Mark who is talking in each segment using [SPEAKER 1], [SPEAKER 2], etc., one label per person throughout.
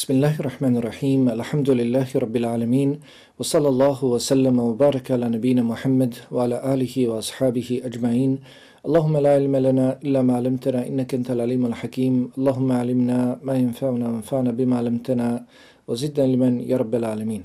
[SPEAKER 1] Bismillahirrahmanirrahim. Alhamdulillahi rabbil alamin. Wa sallallahu wa sallama wa baraka ala nabina Muhammad wa ala alihi wa ashabihi ajma'in. Allahumma la ilma lana illa ma 'allamtana innaka antal alimul hakim. Allahumma 'allimna ma yanfa'una wanfa'na bima 'allamtana wa zidna ilman ya rabbil alamin.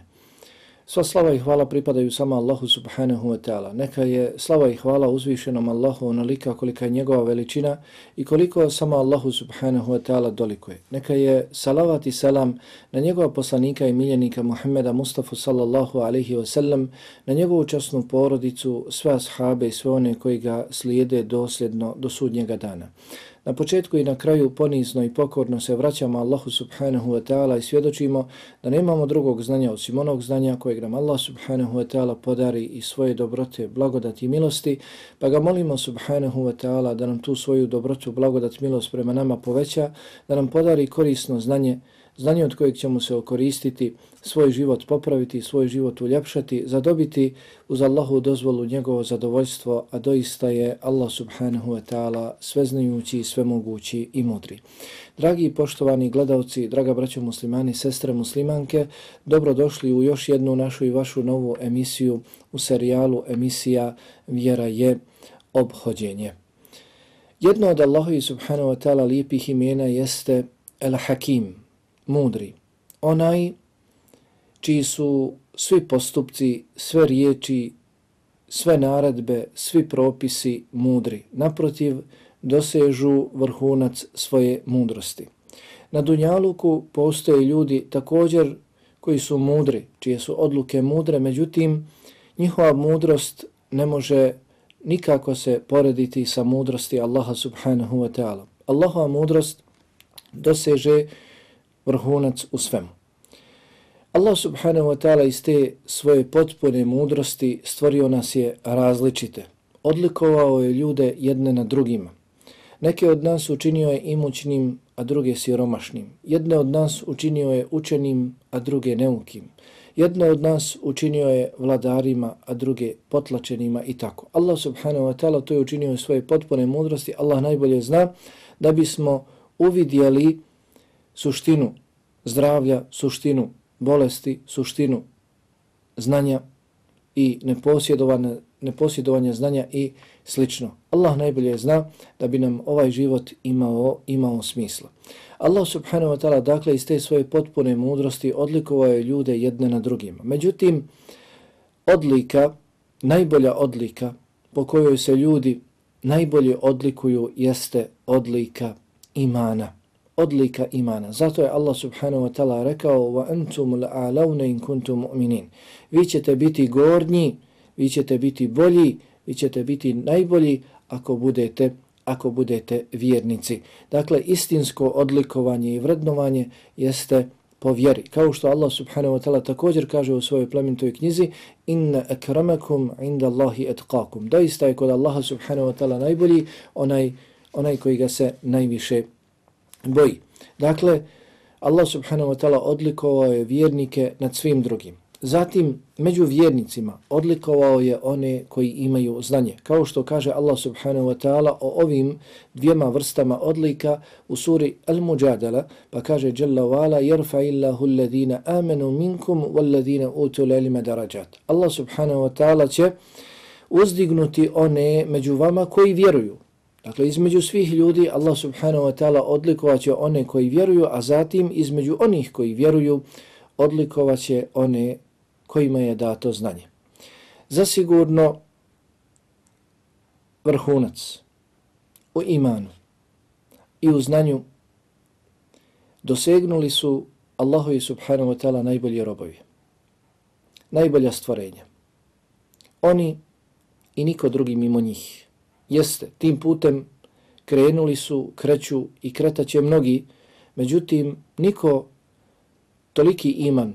[SPEAKER 1] Sva slava i hvala pripadaju samo Allahu subhanahu wa ta'ala. Neka je slava i hvala uzvišenom Allahu onolika kolika je njegova veličina i koliko samo Allahu subhanahu wa ta'ala dolikuje. Neka je salavat i salam na njegova poslanika i miljenika Muhammeda Mustafa sallallahu alaihi wa sallam, na njegovu časnu porodicu, sve ashabe i sve one koji ga slijede dosljedno do sudnjega dana. Na početku i na kraju ponizno i pokorno se vraćamo Allahu subhanahu wa ta'ala i svjedočimo da nemamo drugog znanja osim onog znanja kojeg nam Allah subhanahu wa ta'ala podari i svoje dobrote, blagodati i milosti, pa ga molimo subhanahu wa ta'ala da nam tu svoju dobrotu, blagodat, milost prema nama poveća, da nam podari korisno znanje, znanje od kojeg ćemo se okoristiti, svoj život popraviti, svoj život uljepšati, zadobiti uz Allahu dozvolu njegovo zadovoljstvo, a doista je Allah subhanahu wa ta'ala sveznajući, svemogući i mudri. Dragi i poštovani gledalci, draga braćo muslimani, sestre muslimanke, dobrodošli u još jednu našu i vašu novu emisiju u serijalu emisija Vjera je obhođenje. Jedno od Allahovi subhanahu wa ta'ala lijepih imena jeste El Hakim, mudri, onaj čiji su svi postupci, sve riječi, sve naredbe, svi propisi mudri. Naprotiv, dosežu vrhunac svoje mudrosti. Na Dunjaluku postoje ljudi također koji su mudri, čije su odluke mudre, međutim, njihova mudrost ne može nikako se porediti sa mudrosti Allaha subhanahu wa ta'ala. Allahova mudrost doseže vrhunac u svemu. Allah subhanahu wa ta'ala iz te svoje potpune mudrosti stvorio nas je različite. Odlikovao je ljude jedne na drugima. Neke od nas učinio je imućnim, a druge siromašnim. Jedne od nas učinio je učenim, a druge neukim. Jedne od nas učinio je vladarima, a druge potlačenima i tako. Allah subhanahu wa ta'ala to je učinio svoje potpune mudrosti. Allah najbolje zna da bismo uvidjeli suštinu zdravlja, suštinu bolesti, suštinu znanja i neposjedovanje, neposjedovanje znanja i slično. Allah najbolje zna da bi nam ovaj život imao, imao smisla. Allah subhanahu wa ta'ala dakle iz te svoje potpune mudrosti odlikovao je ljude jedne na drugima. Međutim, odlika, najbolja odlika po kojoj se ljudi najbolje odlikuju jeste odlika imana odlika imana. Zato je Allah subhanahu wa ta'ala rekao wa الْعَلَوْنَ إِنْ in kuntum mu'minin. Vi ćete biti gornji, vi ćete biti bolji, vi ćete biti najbolji ako budete ako budete vjernici. Dakle, istinsko odlikovanje i vrednovanje jeste po vjeri. Kao što Allah subhanahu wa ta'ala također kaže u svojoj plemenitoj knjizi inna akramakum inda Allahi etqakum. Doista je kod Allaha subhanahu wa ta'ala najbolji onaj, onaj koji ga se najviše boji. Dakle, Allah subhanahu wa ta'ala odlikovao je vjernike nad svim drugim. Zatim, među vjernicima odlikovao je one koji imaju znanje. Kao što kaže Allah subhanahu wa ta'ala o ovim dvijema vrstama odlika u suri Al-Mujadala, pa kaže Jalla wa'ala jerfa illahu alladhina amenu minkum walladhina utul ilma darajat. Allah subhanahu wa ta'ala će uzdignuti one među vama koji vjeruju. Dakle, između svih ljudi Allah subhanahu wa ta'ala odlikovaće one koji vjeruju, a zatim između onih koji vjeruju odlikovaće one kojima je dato znanje. Zasigurno vrhunac u imanu i u znanju dosegnuli su Allahovi subhanahu wa ta'ala najbolji robovi, najbolja stvorenja. Oni i niko drugi mimo njih. Jeste, tim putem krenuli su, kreću i kretaće mnogi, međutim, niko toliki iman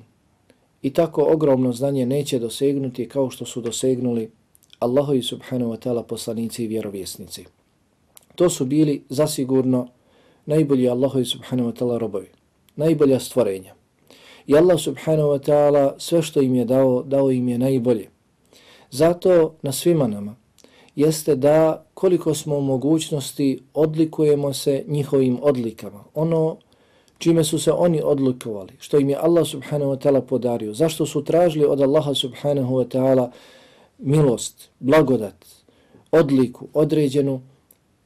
[SPEAKER 1] i tako ogromno znanje neće dosegnuti kao što su dosegnuli Allahovi subhanahu wa ta'ala poslanici i vjerovjesnici. To su bili zasigurno najbolji Allahovi subhanahu wa ta'ala robovi, najbolja stvorenja. I Allah subhanahu wa ta'ala sve što im je dao, dao im je najbolje. Zato na svima nama, jeste da koliko smo u mogućnosti odlikujemo se njihovim odlikama. Ono čime su se oni odlikovali, što im je Allah subhanahu wa ta'ala podario, zašto su tražili od Allaha subhanahu wa ta'ala milost, blagodat, odliku, određenu,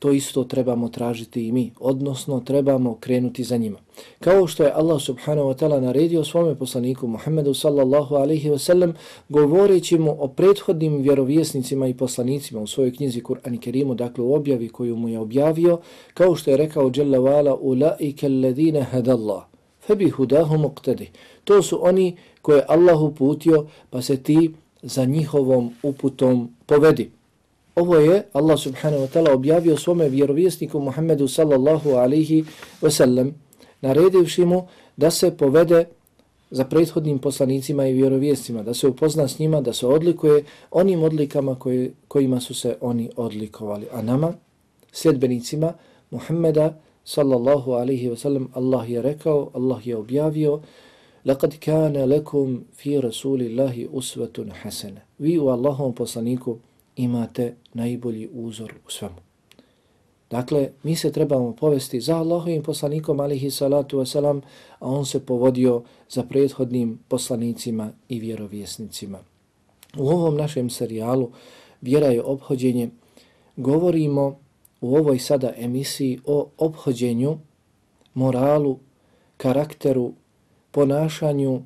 [SPEAKER 1] to isto trebamo tražiti i mi, odnosno trebamo krenuti za njima. Kao što je Allah subhanahu wa ta'ala naredio svome poslaniku Muhammedu sallallahu alaihi wa sallam, govoreći mu o prethodnim vjerovjesnicima i poslanicima u svojoj knjizi Kur'an i Kerimu, dakle u objavi koju mu je objavio, kao što je rekao Jalla wa'ala, ulaike alladine hadallah, febi hudahu muqtadi. To su oni koje Allah uputio, pa se ti za njihovom uputom povedi. Ovo je Allah subhanahu wa ta'ala objavio svome vjerovjesniku Muhammedu sallallahu alaihi wa sallam, naredivši mu da se povede za prethodnim poslanicima i vjerovjestima, da se upozna s njima, da se odlikuje onim odlikama koje, kojima su se oni odlikovali. A nama, sljedbenicima Muhammeda sallallahu alaihi wa sallam, Allah je rekao, Allah je objavio, لَقَدْ كَانَ لَكُمْ فِي رَسُولِ اللَّهِ أُسْوَةٌ حَسَنَ Vi u Allahom poslaniku imate najbolji uzor u svemu. Dakle, mi se trebamo povesti za Allahovim poslanikom, alihi salatu wasalam, a on se povodio za prethodnim poslanicima i vjerovjesnicima. U ovom našem serijalu Vjera je obhođenje govorimo u ovoj sada emisiji o obhođenju, moralu, karakteru, ponašanju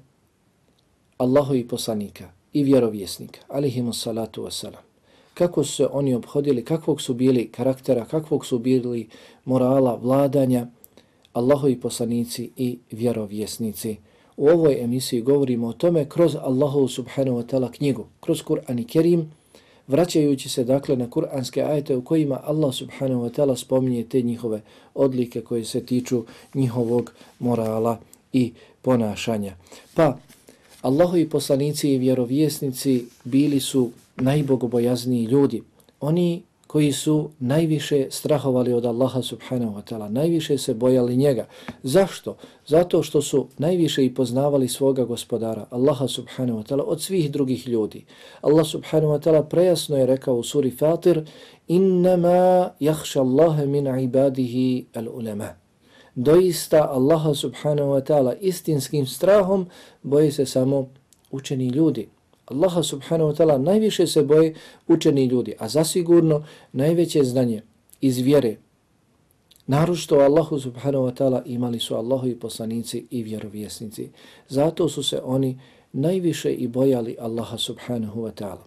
[SPEAKER 1] Allahovi poslanika i vjerovjesnika, alihimu salatu wasalam kako su se oni obhodili, kakvog su bili karaktera, kakvog su bili morala, vladanja, Allahovi poslanici i vjerovjesnici. U ovoj emisiji govorimo o tome kroz Allahovu subhanahu wa ta'ala knjigu, kroz Kur'an i Kerim, vraćajući se dakle na kur'anske ajete u kojima Allah subhanahu wa ta'ala spominje te njihove odlike koje se tiču njihovog morala i ponašanja. Pa, Allahovi poslanici i vjerovjesnici bili su najbogobojazniji ljudi, oni koji su najviše strahovali od Allaha subhanahu wa ta'ala, najviše se bojali njega. Zašto? Zato što su najviše i poznavali svoga gospodara, Allaha subhanahu wa ta'ala, od svih drugih ljudi. Allah subhanahu wa ta'ala prejasno je rekao u suri Fatir, innama jahša Allahe min ibadihi al ulema. Doista Allaha subhanahu wa ta'ala istinskim strahom boje se samo učeni ljudi. Allaha subhanahu wa ta'ala najviše se boje učeni ljudi, a zasigurno najveće znanje iz vjere, Narušto Allahu subhanahu wa ta'ala imali su Allahovi poslanici i vjerovjesnici. Zato su se oni najviše i bojali Allaha subhanahu wa ta'ala.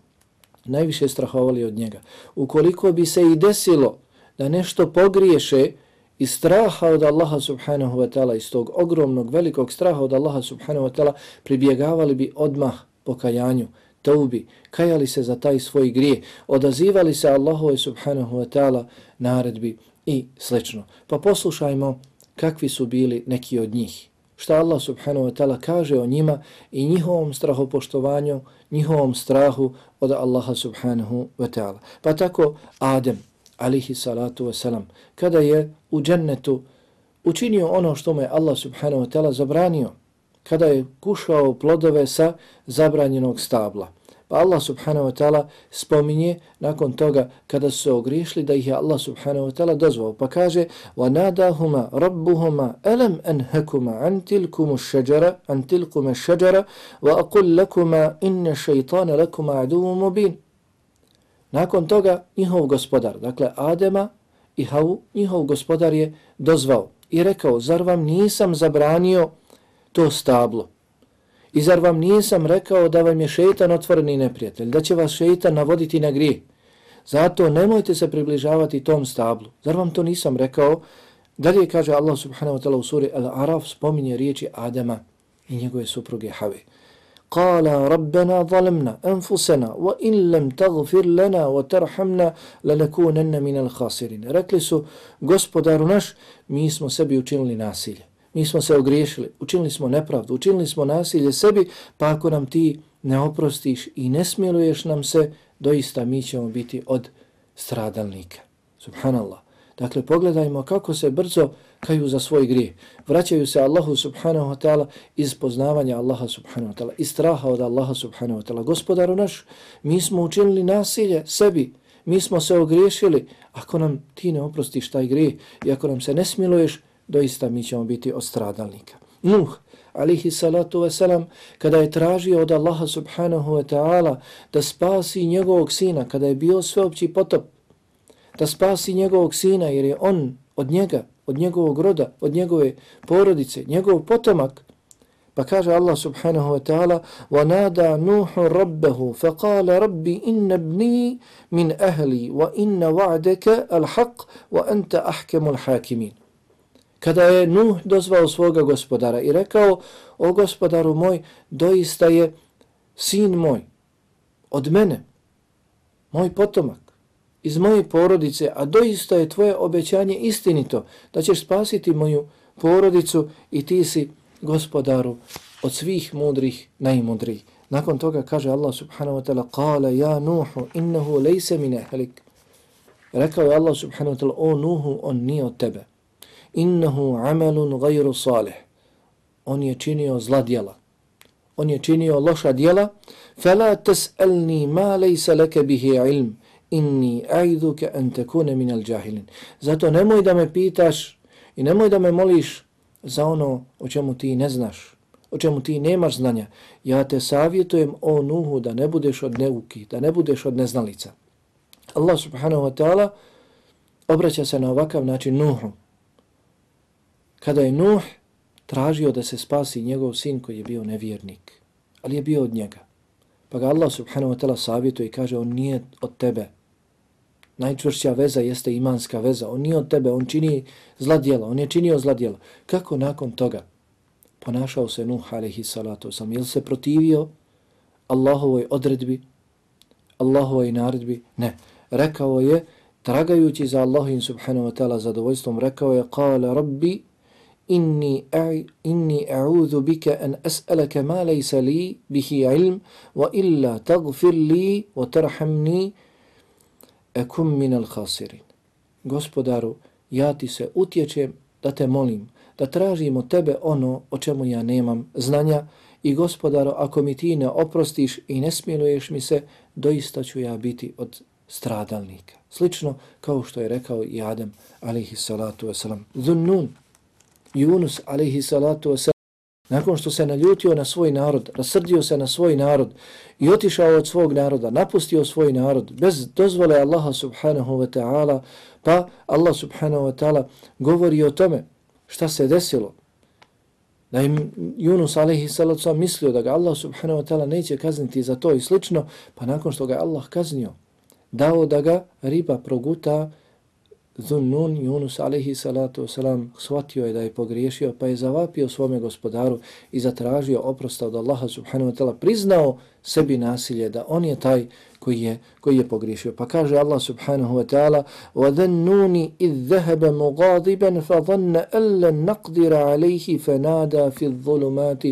[SPEAKER 1] Najviše strahovali od njega. Ukoliko bi se i desilo da nešto pogriješe i straha od Allaha subhanahu wa ta'ala, iz tog ogromnog, velikog straha od Allaha subhanahu wa ta'ala, pribjegavali bi odmah pokajanju, taubi, kajali se za taj svoj grije, odazivali se Allahu subhanahu wa ta'ala naredbi i slično. Pa poslušajmo kakvi su bili neki od njih. Šta Allah subhanahu wa ta'ala kaže o njima i njihovom strahopoštovanju, njihovom strahu od Allaha subhanahu wa ta'ala. Pa tako Adem, alihi salatu wa salam, kada je u džennetu učinio ono što mu je Allah subhanahu wa ta'ala zabranio, kada je kušao plodove sa zabranjenog stabla. Pa Allah subhanahu wa ta'ala spominje nakon toga kada su se ogriješili da ih je Allah subhanahu wa ta'ala dozvao. Pa kaže وَنَادَهُمَا رَبُّهُمَا أَلَمْ أَنْهَكُمَا عَنْ تِلْكُمُ الشَّجَرَ عَنْ تِلْكُمَ الشَّجَرَ وَأَقُلْ لَكُمَا إِنَّ الشَّيْطَانَ لَكُمَا عَدُوُ مُبِينَ Nakon toga njihov gospodar, dakle Adema i Havu, njihov gospodar je dozvao i rekao, zar vam nisam zabranio to stablo. I zar vam nisam rekao da vam je šeitan otvoreni neprijatelj, da će vas šeitan navoditi na grije? Zato nemojte se približavati tom stablu. Zar vam to nisam rekao? Dalje kaže Allah subhanahu wa ta'la u suri Al-Araf spominje riječi Adama i njegove supruge Have. Kala rabbena zalemna enfusena wa in lem tagfir lena wa tarhamna lanakunenna minal khasirin. Rekli su, gospodaru naš, mi smo sebi učinili nasilje mi smo se ogriješili, učinili smo nepravdu, učinili smo nasilje sebi, pa ako nam ti ne oprostiš i ne smiluješ nam se, doista mi ćemo biti od stradalnika. Subhanallah. Dakle, pogledajmo kako se brzo kaju za svoj grije. Vraćaju se Allahu subhanahu wa ta'ala iz poznavanja Allaha subhanahu wa ta'ala, iz straha od Allaha subhanahu wa ta'ala. Gospodaru naš, mi smo učinili nasilje sebi, mi smo se ogriješili. Ako nam ti ne oprostiš taj grije i ako nam se ne smiluješ, doista mi ćemo biti od stradalnika. Nuh, alihi salatu wasalam, kada je tražio od Allaha subhanahu wa ta'ala da spasi njegovog sina, kada je bio sveopći potop, da spasi njegovog sina jer je on od njega, od njegovog roda, od njegove porodice, njegov potomak, Pa kaže Allah subhanahu wa ta'ala وَنَادَى نُوحُ رَبَّهُ فَقَالَ رَبِّ إِنَّ بْنِي مِنْ أَهْلِي وَإِنَّ وَعْدَكَ الْحَقِّ وَأَنْتَ أَحْكَمُ الْحَاكِمِينَ Kada je Nuh dozvao svoga gospodara i rekao, o gospodaru moj, doista je sin moj od mene, moj potomak, iz moje porodice, a doista je tvoje obećanje istinito, da ćeš spasiti moju porodicu i ti si gospodaru od svih mudrih najmudrih. Nakon toga kaže Allah subhanahu wa ta'ala Kala ja Nuhu innahu lejse mine helik. Rekao je Allah subhanahu wa ta'ala o Nuhu on nije od tebe. Innahu amalun gajru salih. On je činio zla djela. On je činio loša djela. Fela tes'elni ma lejsa leke bihi ilm. Inni aiduke an tekune minal jahilin. Zato nemoj da me pitaš i nemoj da me moliš za ono o čemu ti ne znaš, o čemu ti nemaš znanja. Ja te savjetujem o Nuhu da ne budeš od neuki, da ne budeš od neznalica. Allah subhanahu wa ta'ala obraća se na ovakav način Nuhu. Kada je Nuh tražio da se spasi njegov sin koji je bio nevjernik, ali je bio od njega. Pa ga Allah subhanahu wa ta'ala savjetuje i kaže on nije od tebe, najčvršća veza jeste imanska veza. On nije od tebe, on čini zla djela, on je činio zla djela. Kako nakon toga ponašao se Nuh alaihi salatu sam? Je se protivio Allahovoj odredbi, Allahovoj naredbi? Ne. Rekao je, tragajući za Allahin subhanahu wa ta'ala zadovoljstvom, rekao je, kale rabbi, inni inni a'udhu bika an as'alaka ma laysa li bihi ilm wa illa taghfir li wa tarhamni ekum minal khasirin. Gospodaru, ja ti se utječem da te molim, da tražim od tebe ono o čemu ja nemam znanja i gospodaro, ako mi ti ne oprostiš i ne smiluješ mi se, doista ću ja biti od stradalnika. Slično kao što je rekao i Adem, alejhi salatu wasalam. Zunnun, Yunus, alaihi salatu wasalam, nakon što se naljutio na svoj narod, rasrdio se na svoj narod i otišao od svog naroda, napustio svoj narod bez dozvole Allaha subhanahu wa ta'ala, pa Allah subhanahu wa ta'ala govori o tome šta se desilo. Da je Yunus alaihi salatu mislio da ga Allah subhanahu wa ta'ala neće kazniti za to i slično, pa nakon što ga Allah kaznio, dao da ga riba proguta Zunnun Yunus alaihi salatu wasalam shvatio je da je pogriješio pa je zavapio svome gospodaru i zatražio oprosta od Allaha subhanahu wa ta'ala priznao sebi nasilje da on je taj koji je, koji je pogriješio. Pa kaže Allah subhanahu wa ta'ala وَذَنُّونِ إِذْ ذَهَبَ مُغَاضِبًا فَظَنَّ أَلَّا نَقْدِرَ عَلَيْهِ فَنَادَى فِي الظُّلُمَاتِ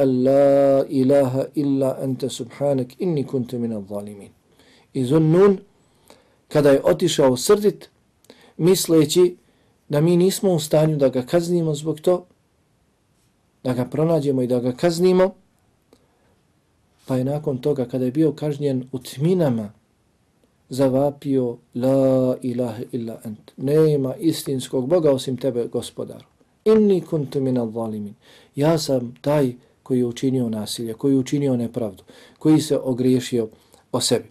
[SPEAKER 1] أَلَّا إِلَهَ إِلَّا أَنْتَ سُبْحَانَكِ إِنِّي كُنْتُ مِنَ الظَّالِمِينَ I Zunnun kada je otišao srdit misleći da mi nismo u stanju da ga kaznimo zbog to, da ga pronađemo i da ga kaznimo, pa je nakon toga, kada je bio kažnjen u tminama, zavapio La ilaha illa ent. Nema istinskog Boga osim tebe, gospodaru. Inni kuntu minal zalimin. Ja sam taj koji je učinio nasilje, koji je učinio nepravdu, koji se ogriješio o sebi.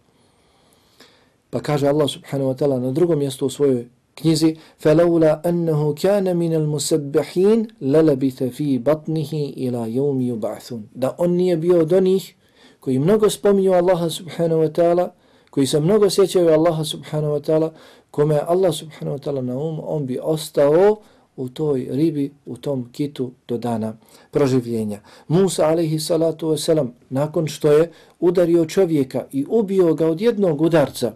[SPEAKER 1] Pa kaže Allah subhanahu wa ta'ala na drugom mjestu u svojoj knjizi فَلَوْلَا أَنَّهُ كَانَ مِنَ الْمُسَبِّحِينَ لَلَبِثَ فِي بَطْنِهِ إِلَى يَوْمِ يُبْعَثُونَ Da on nije bio od onih koji mnogo spominju Allaha subhanahu wa ta'ala, koji se mnogo sjećaju Allaha subhanahu wa ta'ala, kome Allah subhanahu wa ta'ala na um, on bi ostao u toj ribi, u tom kitu do dana proživljenja. Musa alaihi salatu wasalam, nakon što je udario čovjeka i ubio ga od jednog udarca,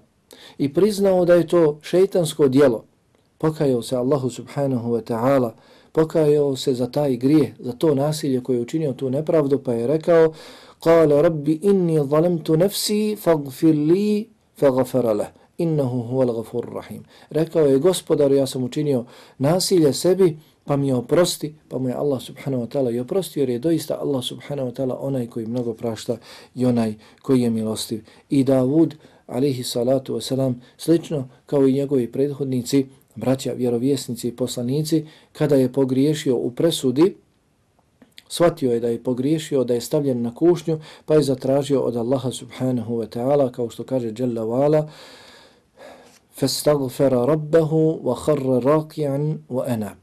[SPEAKER 1] i priznao da je to šeitansko dijelo, pokajao se Allahu subhanahu wa ta'ala, pokajao se za taj grije, za to nasilje koje je učinio tu nepravdu, pa je rekao, قال ربي إني ظلمت نفسي فاغفر لي فغفر له innahu huwal ghafurur rahim. Rekao je gospodar, ja sam učinio nasilje sebi, pa mi je oprosti, pa mu je Allah subhanahu wa ta'ala i oprosti, jer je doista Allah subhanahu wa ta'ala onaj koji mnogo prašta i onaj koji je milostiv. I Davud, alihi salatu wasalam, slično kao i njegovi prethodnici, braća, vjerovjesnici i poslanici, kada je pogriješio u presudi, shvatio je da je pogriješio, da je stavljen na kušnju, pa je zatražio od Allaha subhanahu wa ta'ala, kao što kaže Jalla wa'ala, فَاسْتَغْفَرَ رَبَّهُ وَخَرَّ رَاكِعًا وَأَنَابِ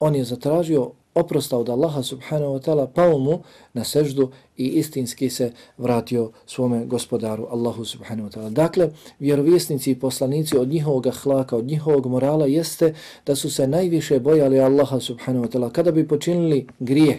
[SPEAKER 1] On je zatražio oprosta od Allaha subhanahu wa ta'ala, pao mu na seždu i istinski se vratio svome gospodaru Allahu subhanahu wa ta'ala. Dakle, vjerovjesnici i poslanici od njihovog hlaka, od njihovog morala jeste da su se najviše bojali Allaha subhanahu wa ta'ala. Kada bi počinili grijeh,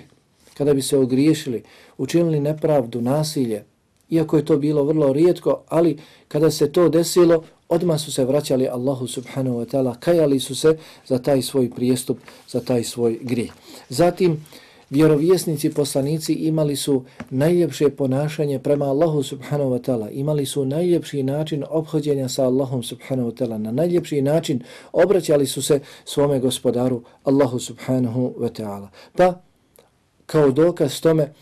[SPEAKER 1] kada bi se ogriješili, učinili nepravdu, nasilje, iako je to bilo vrlo rijetko, ali kada se to desilo, odmah su se vraćali Allahu subhanahu wa ta'ala, kajali su se za taj svoj prijestup, za taj svoj grijeh. Zatim, vjerovjesnici poslanici imali su najljepše ponašanje prema Allahu subhanahu wa ta'ala, imali su najljepši način obhođenja sa Allahom subhanahu wa ta'ala, na najljepši način obraćali su se svome gospodaru Allahu subhanahu wa ta'ala. Pa, kao dokaz tome,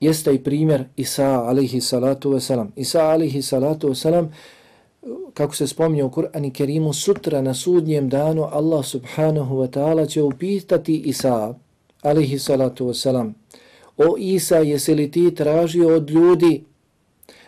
[SPEAKER 1] jeste i primjer Isa alaihi salatu wa salam. Isa alaihi salatu wa salam kako se spominje u Kur'ani Kerimu, sutra na sudnjem danu Allah subhanahu wa ta'ala će upitati Isa, alihi salatu wasalam, o Isa, jesi li ti tražio od ljudi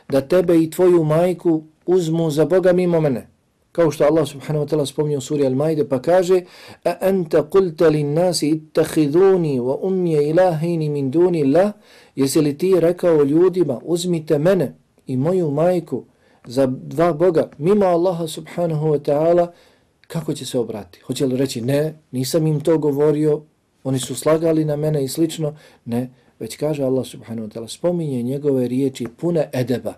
[SPEAKER 1] da tebe i tvoju majku uzmu za Boga mimo mene? Kao što Allah subhanahu wa ta'ala spominje u suri Al-Maide pa kaže A anta kulta lin nasi ittahiduni wa umje ilahini min duni la Jesi li ti rekao ljudima uzmite mene i moju majku za dva Boga mimo Allaha subhanahu wa ta'ala, kako će se obrati? Hoće li reći ne, nisam im to govorio, oni su slagali na mene i slično? Ne, već kaže Allah subhanahu wa ta'ala, spominje njegove riječi pune edeba,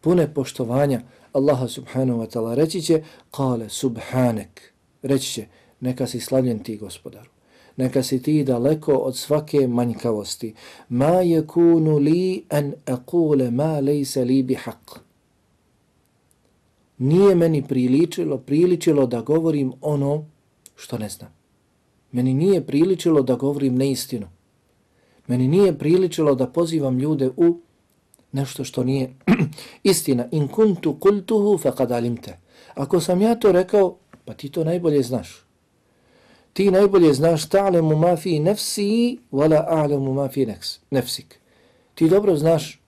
[SPEAKER 1] pune poštovanja Allaha subhanahu wa ta'ala. Reći će, kale subhanek, reći će, neka si slavljen ti gospodaru neka si ti daleko od svake manjkavosti. Ma yakunu li an aqula ma laysa li bi haq nije meni priličilo, priličilo da govorim ono što ne znam. Meni nije priličilo da govorim neistinu. Meni nije priličilo da pozivam ljude u nešto što nije istina. In kuntu kultuhu faqad alimte. Ako sam ja to rekao, pa ti to najbolje znaš. Ti najbolje znaš ta'lemu ma fi nefsi wala a'lemu ma fi nefsik. Ti dobro znaš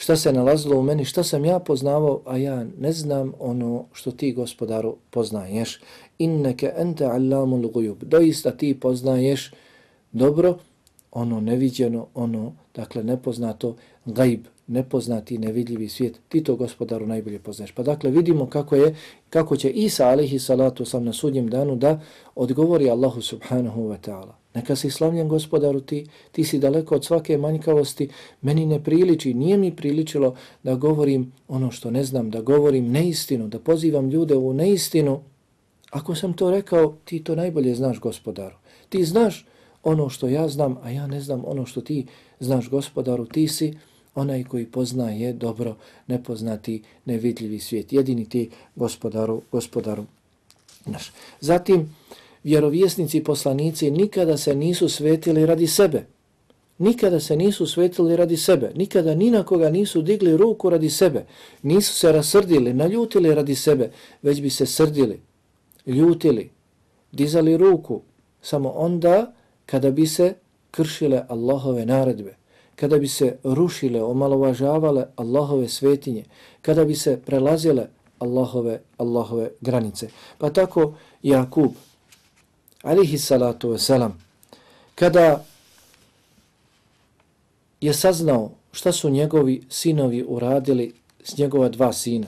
[SPEAKER 1] šta se nalazilo u meni, šta sam ja poznavao, a ja ne znam ono što ti, gospodaru, poznaješ. Inneke ente allamul gujub. Doista ti poznaješ dobro ono neviđeno, ono, dakle, nepoznato, gajb, nepoznati, nevidljivi svijet. Ti to, gospodaru, najbolje poznaješ. Pa dakle, vidimo kako je, kako će Isa, alihi salatu, sam na sudnjem danu, da odgovori Allahu subhanahu wa ta'ala. Neka si slavljen gospodaru ti, ti si daleko od svake manjkavosti, meni ne priliči, nije mi priličilo da govorim ono što ne znam, da govorim neistinu, da pozivam ljude u neistinu. Ako sam to rekao, ti to najbolje znaš gospodaru. Ti znaš ono što ja znam, a ja ne znam ono što ti znaš gospodaru, ti si onaj koji poznaje dobro nepoznati nevidljivi svijet. Jedini ti gospodaru, gospodaru naš. Zatim, vjerovjesnici i poslanici nikada se nisu svetili radi sebe. Nikada se nisu svetili radi sebe. Nikada ni na koga nisu digli ruku radi sebe. Nisu se rasrdili, naljutili radi sebe, već bi se srdili, ljutili, dizali ruku samo onda kada bi se kršile Allahove naredbe, kada bi se rušile, omalovažavale Allahove svetinje, kada bi se prelazile Allahove, Allahove granice. Pa tako Jakub, alihi salatu wasalam, kada je saznao šta su njegovi sinovi uradili s njegova dva sina,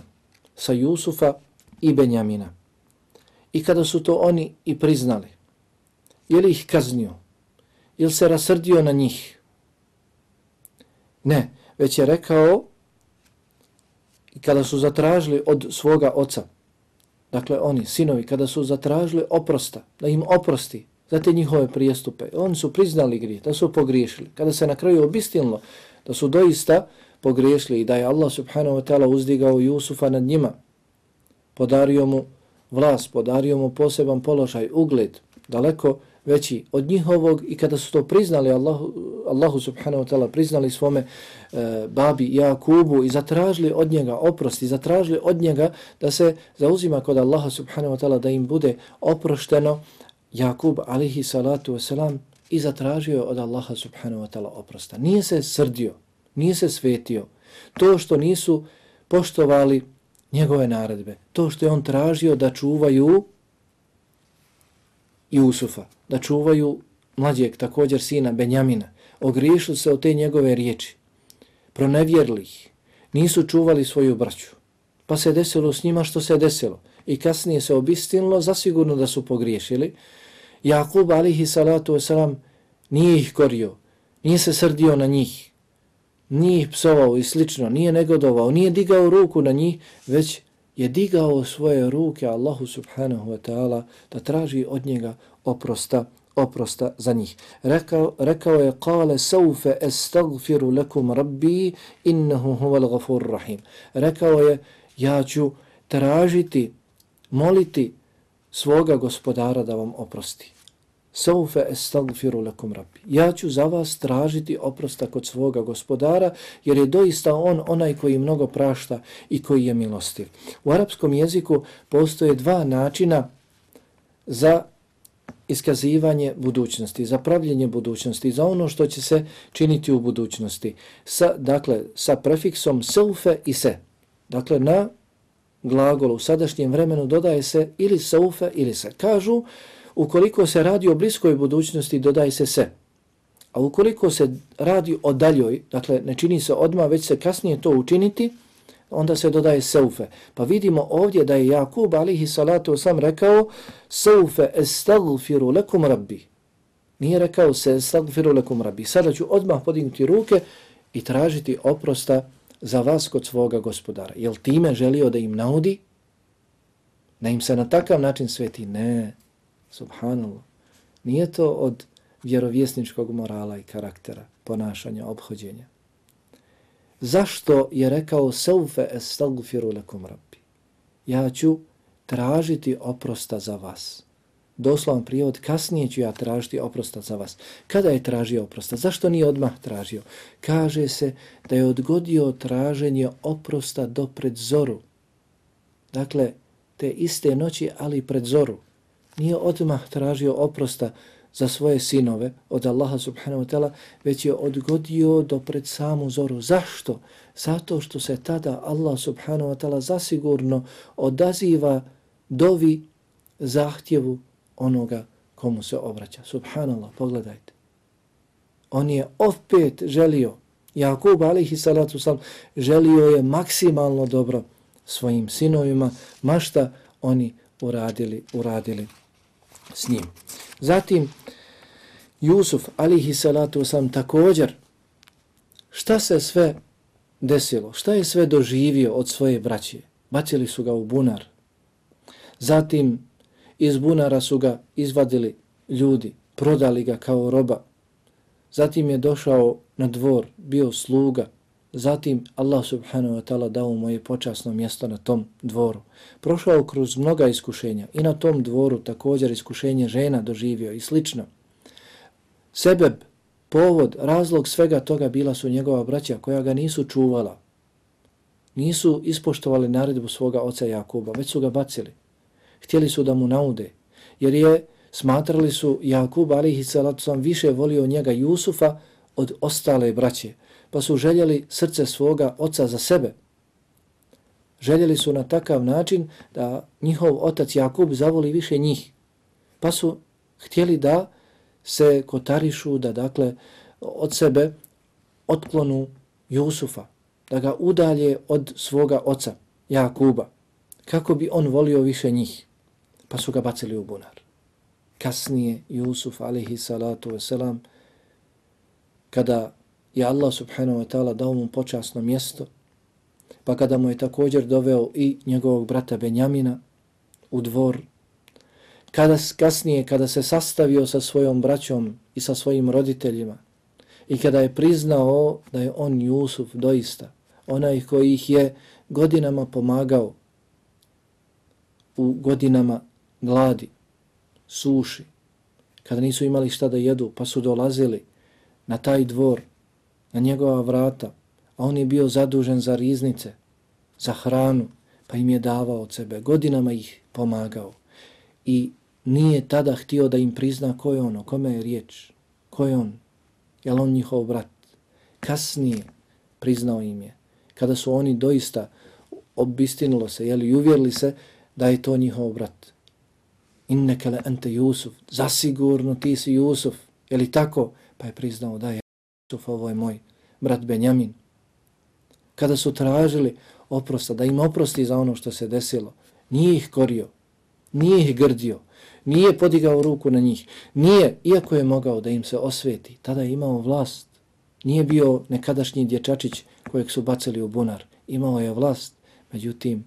[SPEAKER 1] sa Jusufa i Benjamina, i kada su to oni i priznali, je li ih kaznio, je se rasrdio na njih? Ne, već je rekao, i kada su zatražili od svoga oca, dakle oni, sinovi, kada su zatražili oprosta, da im oprosti za te njihove prijestupe, oni su priznali grije, da su pogriješili. Kada se na kraju obistinilo da su doista pogriješili i da je Allah subhanahu wa ta'ala uzdigao Jusufa nad njima, podario mu vlast, podario mu poseban položaj, ugled, daleko veći od njihovog i kada su to priznali Allahu, Allahu subhanahu wa ta'ala priznali svome e, babi Jakubu i zatražili od njega oprost i zatražili od njega da se zauzima kod Allaha subhanahu wa ta'ala da im bude oprošteno Jakub alihi salatu wasalam i zatražio od Allaha subhanahu wa ta'ala oprosta. Nije se srdio, nije se svetio. To što nisu poštovali njegove naredbe, to što je on tražio da čuvaju Jusufa, da čuvaju mlađeg također sina Benjamina, ogriješili se o te njegove riječi, pronevjerili ih, nisu čuvali svoju braću, pa se desilo s njima što se desilo. I kasnije se obistinilo, zasigurno da su pogriješili. Jakub alihi salatu wasalam nije ih korio, nije se srdio na njih, nije ih psovao i slično, nije negodovao, nije digao ruku na njih, već je digao svoje ruke Allahu subhanahu wa ta'ala da traži od njega oprosta oprosta za njih. Rekao, rekao je kale saufe estagfiru lekum rabbi innahu huval gafur rahim. Rekao je ja ću tražiti, moliti svoga gospodara da vam oprosti. Saufe estagfiru lakum rabbi. Ja ću za vas tražiti oprosta kod svoga gospodara, jer je doista on onaj koji mnogo prašta i koji je milostiv. U arapskom jeziku postoje dva načina za iskazivanje budućnosti, za pravljenje budućnosti, za ono što će se činiti u budućnosti. Sa, dakle, sa prefiksom saufe i se. Dakle, na glagolu u sadašnjem vremenu dodaje se ili saufe ili se. Kažu, ukoliko se radi o bliskoj budućnosti, dodaje se se. A ukoliko se radi o daljoj, dakle ne čini se odmah, već se kasnije to učiniti, onda se dodaje seufe. Pa vidimo ovdje da je Jakub alihi salatu sam rekao seufe estagfiru lekum rabbi. Nije rekao se estagfiru lekum rabbi. Sada ću odmah podignuti ruke i tražiti oprosta za vas kod svoga gospodara. Jel time želio da im naudi? Da im se na takav način sveti? Ne. Subhanallah. Nije to od vjerovjesničkog morala i karaktera, ponašanja, obhođenja. Zašto je rekao Seufe estagfiru lakum rabbi? Ja ću tražiti oprosta za vas. Doslovan prijevod, kasnije ću ja tražiti oprosta za vas. Kada je tražio oprosta? Zašto nije odmah tražio? Kaže se da je odgodio traženje oprosta do predzoru. Dakle, te iste noći, ali pred zoru nije odmah tražio oprosta za svoje sinove od Allaha subhanahu wa ta'ala, već je odgodio do pred samu zoru. Zašto? Zato što se tada Allah subhanahu wa ta'ala zasigurno odaziva dovi zahtjevu onoga komu se obraća. Subhanallah, pogledajte. On je opet želio, Jakub alihi salatu salam, želio je maksimalno dobro svojim sinovima, mašta oni uradili, uradili s njim. Zatim, Jusuf, alihi salatu sam također, šta se sve desilo, šta je sve doživio od svoje braće? Bacili su ga u bunar. Zatim, iz bunara su ga izvadili ljudi, prodali ga kao roba. Zatim je došao na dvor, bio sluga, Zatim Allah subhanahu wa ta'ala dao mu je počasno mjesto na tom dvoru. Prošao kroz mnoga iskušenja i na tom dvoru također iskušenje žena doživio i slično. Sebeb, povod, razlog svega toga bila su njegova braća koja ga nisu čuvala. Nisu ispoštovali naredbu svoga oca Jakuba, već su ga bacili. Htjeli su da mu naude, jer je smatrali su Jakub, alihi salatu sam više volio njega Jusufa od ostale braće pa su željeli srce svoga oca za sebe. Željeli su na takav način da njihov otac Jakub zavoli više njih. Pa su htjeli da se kotarišu, da dakle od sebe otklonu Jusufa, da ga udalje od svoga oca Jakuba, kako bi on volio više njih. Pa su ga bacili u bunar. Kasnije Jusuf, alihi salatu wasalam, kada je Allah subhanahu wa ta'ala dao mu počasno mjesto, pa kada mu je također doveo i njegovog brata Benjamina u dvor, kada kasnije, kada se sastavio sa svojom braćom i sa svojim roditeljima i kada je priznao da je on Jusuf doista, onaj koji ih je godinama pomagao u godinama gladi, suši, kada nisu imali šta da jedu, pa su dolazili na taj dvor, na njegova vrata, a on je bio zadužen za riznice, za hranu, pa im je davao od sebe, godinama ih pomagao. I nije tada htio da im prizna ko je ono, kome je riječ, ko je on, je on njihov brat. Kasnije priznao im je, kada su oni doista obistinilo se, jeli, i uvjerili se da je to njihov brat. Inneke le ente Jusuf, zasigurno ti si Jusuf, je li tako? Pa je priznao da je Jusuf, ovo je moj brat Benjamin. Kada su tražili oprosta, da im oprosti za ono što se desilo, nije ih korio, nije ih grdio, nije podigao ruku na njih, nije, iako je mogao da im se osveti, tada je imao vlast, nije bio nekadašnji dječačić kojeg su bacili u bunar, imao je vlast, međutim,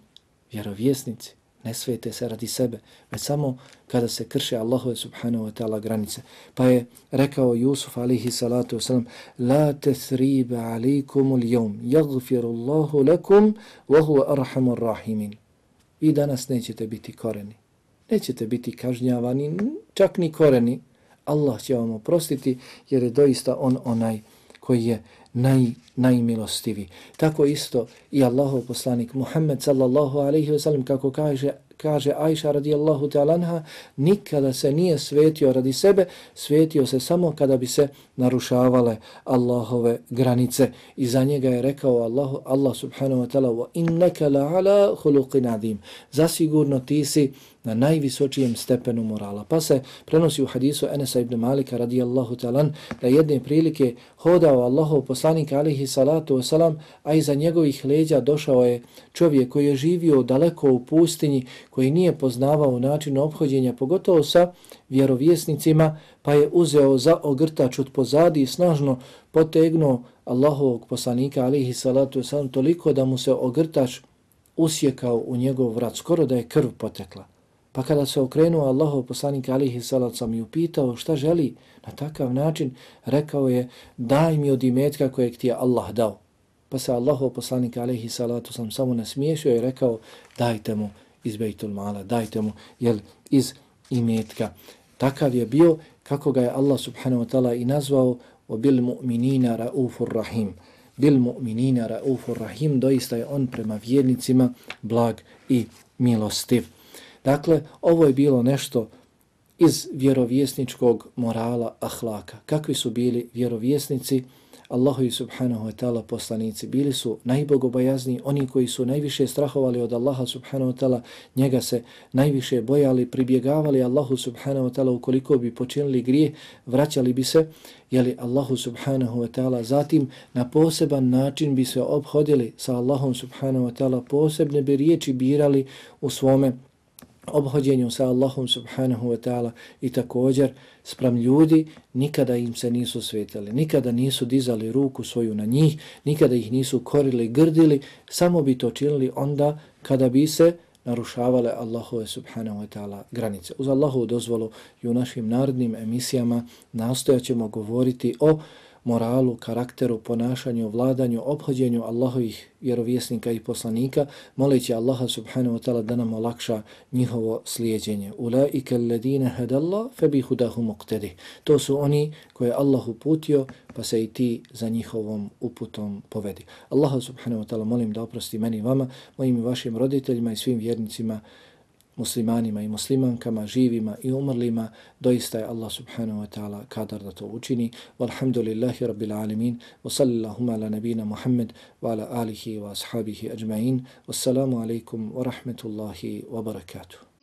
[SPEAKER 1] vjerovjesnici, ne svete se radi sebe, već samo kada se krše Allahove subhanahu wa ta'ala granice. Pa je rekao Jusuf alihi salatu wasalam, La tesribe alikumul jom, jagfirullahu lakum, vahu arhamur rahimin. I danas nećete biti koreni. Nećete biti kažnjavani, čak ni koreni. Allah će vam oprostiti, jer je doista on onaj koji je naj, najmilostivi. Tako isto i Allahov poslanik Muhammed sallallahu alaihi ve sellem kako kaže kaže Ajša radijallahu ta'lanha, nikada se nije svetio radi sebe, svetio se samo kada bi se narušavale Allahove granice. I za njega je rekao Allah, Allah subhanahu wa ta'la, وَإِنَّكَ لَعَلَى خُلُقِ نَدِيمُ Zasigurno ti si na najvisočijem stepenu morala. Pa se prenosi u hadisu Enesa ibn Malika radijallahu talan da jedne prilike hodao Allahov poslanik alihi salatu wasalam, a iza njegovih leđa došao je čovjek koji je živio daleko u pustinji, koji nije poznavao način obhođenja, pogotovo sa vjerovjesnicima, pa je uzeo za ogrtač od pozadi i snažno potegnuo Allahovog poslanika alihi salatu wasalam toliko da mu se ogrtač usjekao u njegov vrat, skoro da je krv potekla. Pa kada se okrenuo Allahov poslanik alihi salat sam i upitao šta želi na takav način, rekao je daj mi od imetka kojeg ti je Allah dao. Pa se Allahov poslanik alihi salatu sam samo nasmiješio i rekao dajte mu iz Bejtul Mala, dajte mu jel, iz imetka. Takav je bio kako ga je Allah subhanahu wa ta'ala i nazvao o bil mu'minina raufur rahim. Bil mu'minina raufur rahim, doista je on prema vjernicima blag i milostiv. Dakle, ovo je bilo nešto iz vjerovjesničkog morala ahlaka. Kakvi su bili vjerovjesnici? Allahu i subhanahu wa ta'ala poslanici bili su najbogobojazni, oni koji su najviše strahovali od Allaha subhanahu wa ta'ala, njega se najviše bojali, pribjegavali Allahu subhanahu wa ta'ala ukoliko bi počinili grije, vraćali bi se, jeli Allahu subhanahu wa ta'ala, zatim na poseban način bi se obhodili sa Allahom subhanahu wa ta'ala, posebne bi riječi birali u svome obhođenju sa Allahom subhanahu wa ta'ala i također sprem ljudi nikada im se nisu svetili, nikada nisu dizali ruku svoju na njih, nikada ih nisu korili, grdili, samo bi to činili onda kada bi se narušavale Allahove subhanahu wa ta'ala granice. Uz Allahovu dozvolu i u našim narodnim emisijama nastojaćemo govoriti o moralu, karakteru, ponašanju, vladanju, obhođenju Allahovih vjerovjesnika i poslanika, moleći Allaha subhanahu wa ta'ala da nam olakša njihovo slijedjenje. Ulaike alladine hadalla febi hudahu muqtedi. To su oni koje Allah uputio, pa se i ti za njihovom uputom povedi. Allaha subhanahu wa ta'ala molim da oprosti meni vama, mojim i vašim roditeljima i svim vjernicima muslimanima i muslimankama, živima i umrlima, doista je Allah subhanahu wa ta'ala kadar da to učini. Walhamdulillahi rabbil alemin, wa sallillahuma ala nabina Muhammed, wa ala alihi wa ashabihi ajma'in. Wassalamu alaikum wa rahmetullahi wa barakatuh.